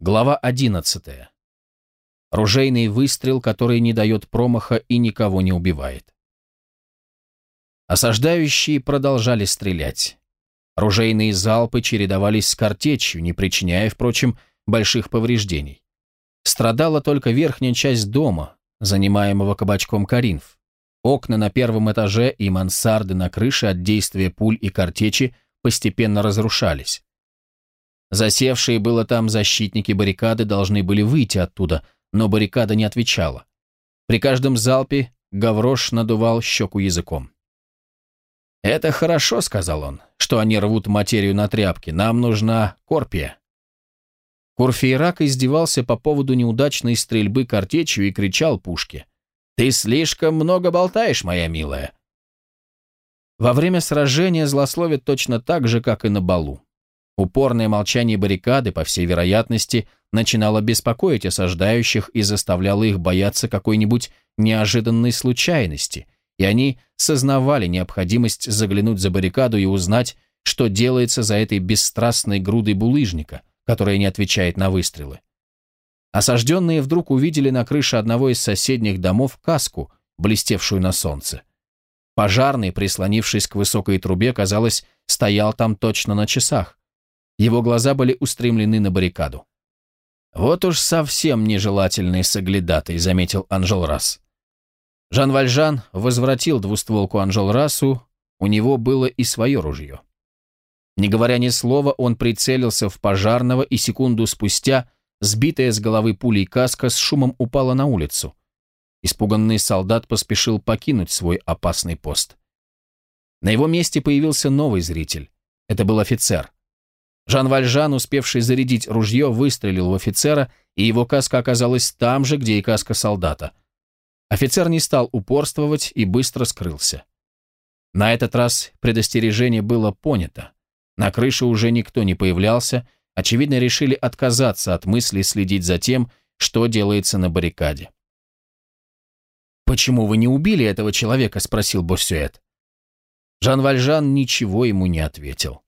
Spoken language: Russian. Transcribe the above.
Глава 11. Ружейный выстрел, который не дает промаха и никого не убивает. Осаждающие продолжали стрелять. Ружейные залпы чередовались с картечью, не причиняя, впрочем, больших повреждений. Страдала только верхняя часть дома, занимаемого кабачком Каринф. Окна на первом этаже и мансарды на крыше от действия пуль и картечи постепенно разрушались. Засевшие было там защитники баррикады должны были выйти оттуда, но баррикада не отвечала. При каждом залпе Гаврош надувал щеку языком. «Это хорошо», — сказал он, — «что они рвут материю на тряпки. Нам нужна корпия». Курфейрак издевался по поводу неудачной стрельбы картечью и кричал пушке. «Ты слишком много болтаешь, моя милая». Во время сражения злословит точно так же, как и на балу. Упорное молчание баррикады, по всей вероятности, начинало беспокоить осаждающих и заставляло их бояться какой-нибудь неожиданной случайности, и они сознавали необходимость заглянуть за баррикаду и узнать, что делается за этой бесстрастной грудой булыжника, которая не отвечает на выстрелы. Осажденные вдруг увидели на крыше одного из соседних домов каску, блестевшую на солнце. Пожарный, прислонившись к высокой трубе, казалось, стоял там точно на часах. Его глаза были устремлены на баррикаду. «Вот уж совсем нежелательный соглядатый», — заметил Анжел Расс. Жан Вальжан возвратил двустволку Анжел Рассу, у него было и свое ружье. Не говоря ни слова, он прицелился в пожарного, и секунду спустя сбитая с головы пулей каска с шумом упала на улицу. Испуганный солдат поспешил покинуть свой опасный пост. На его месте появился новый зритель. Это был офицер. Жан Вальжан, успевший зарядить ружье, выстрелил в офицера, и его каска оказалась там же, где и каска солдата. Офицер не стал упорствовать и быстро скрылся. На этот раз предостережение было понято. На крыше уже никто не появлялся, очевидно, решили отказаться от мысли следить за тем, что делается на баррикаде. «Почему вы не убили этого человека?» – спросил Боссюэт. Жан Вальжан ничего ему не ответил.